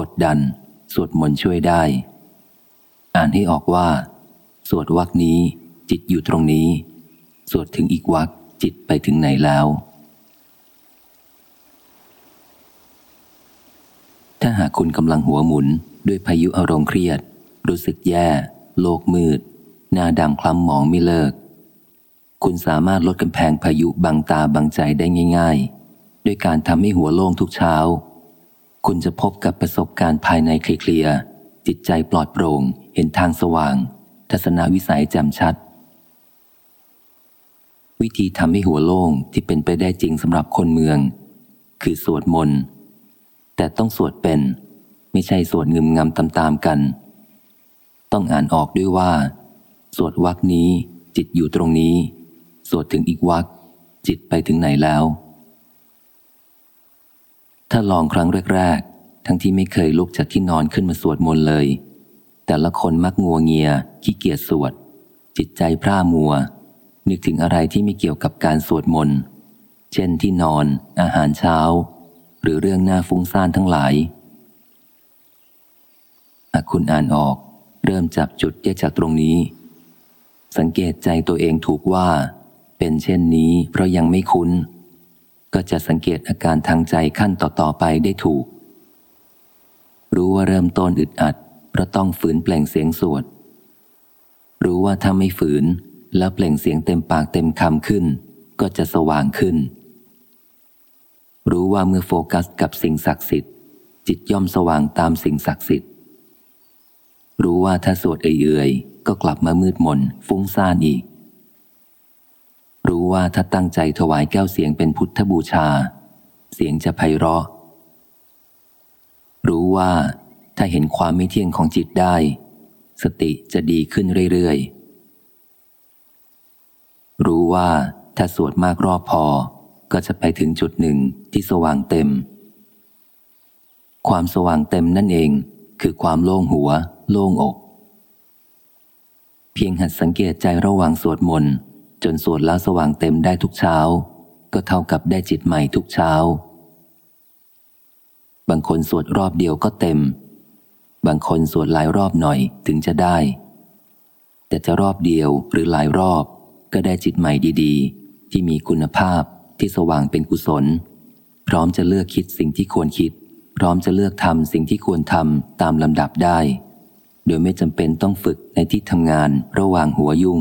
กดดัน สวดมนต์ช่วยได้ อ่านให้ออกว่า สวดวักนี้ จิตอยู่ตรงนี้ สวดถึงอีกวักจิตไปถึงไหนแล้ว ถ้าหากคุณกำลังหัวหมุนด้วยพายุอารมณ์เครียด รู้สึกแย่ โลกมืด หน้าดำคล้ำหมองไม่เลิก คุณสามารถลดกำแพงพายุบังตาบังใจได้ง่าย ๆ ด้วยการทำให้หัวโล่งทุกเช้า คุณจะพบกับประสบการณ์ภายในเคลียร์จิตใจปลอดโปร่ง เห็นทางสว่าง ทัศนวิสัยแจ่มชัด วิธีทำให้หัวโล่งที่เป็นไปได้จริงสำหรับคนเมือง คือสวดมนต์แต่ต้องสวดเป็น ไม่ใช่สวดงึมงำตามๆกัน ต้องอ่านออกด้วยว่า สวดวักนี้จิตอยู่ตรงนี้ สวดถึงอีกวักจิตไปถึงไหนแล้ว ถ้าลองครั้งแรกๆ ทั้งที่ไม่เคยลุกจากที่นอนขึ้นมาสวดมนต์เลย แต่ละคนมักงัวเงีย ขี้เกียจสวด จิตใจพร่ามัว นึกถึงอะไรที่ไม่เกี่ยวกับการสวดมนต์ เช่นที่นอน อาหารเช้า หรือเรื่องหน่าฟุ้งซ่านทั้งหลายหากคุณอ่านออก เริ่มจับจุดได้จากตรงนี้ สังเกตใจตัวเองถูกว่า เป็นเช่นนี้เพราะยังไม่คุ้น ก็จะสังเกตอาการทางใจขั้นต่อๆไปได้ถูก รู้ว่าเริ่มต้นอึดอัดเพราะต้องฝืนเปล่งเสียงสวด รู้ว่าถ้าไม่ฝืน แล้วเปล่งเสียงเต็มปากเต็มคำขึ้น ก็จะสว่างขึ้น รู้ว่าเมื่อโฟกัสกับสิ่งศักดิ์สิทธิ์ จิตย่อมสว่างตามสิ่งศักดิ์สิทธิ์ รู้ว่าถ้าสวดเอื่อยๆก็กลับมามืดมนฟุ้งซ่านอีก รู้ว่าถ้าตั้งใจถวายแก้วเสียงเป็นพุทธบูชา เสียงจะไพเราะ รู้ว่าถ้าเห็นความไม่เที่ยงของจิตได้ สติจะดีขึ้นเรื่อยๆ รู้ว่าถ้าสวดมากรอบพอ ก็จะไปถึงจุดหนึ่งที่สว่างเต็ม ความสว่างเต็มนั่นเองคือความโล่งหัว โล่งอก เพียงหัดสังเกตใจระหว่างสวดมนต์ จนสวดแล้วสว่างเต็มได้ทุกเช้า ก็เท่ากับได้จิตใหม่ทุกเช้า บางคนสวดรอบเดียวก็เต็ม บางคนสวดหลายรอบหน่อยถึงจะได้ แต่จะรอบเดียวหรือหลายรอบก็ได้จิตใหม่ดีๆ ที่มีคุณภาพที่สว่างเป็นกุศล พร้อมจะเลือกคิดสิ่งที่ควรคิด พร้อมจะเลือกทำสิ่งที่ควรทำตามลำดับได้ โดยไม่จำเป็นต้องฝึกในที่ทำงานระหว่างหัวยุ่ง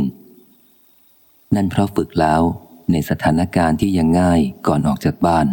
นั่นเพราะฝึกแล้วในสถานการณ์ที่ยังง่ายก่อนออกจากบ้าน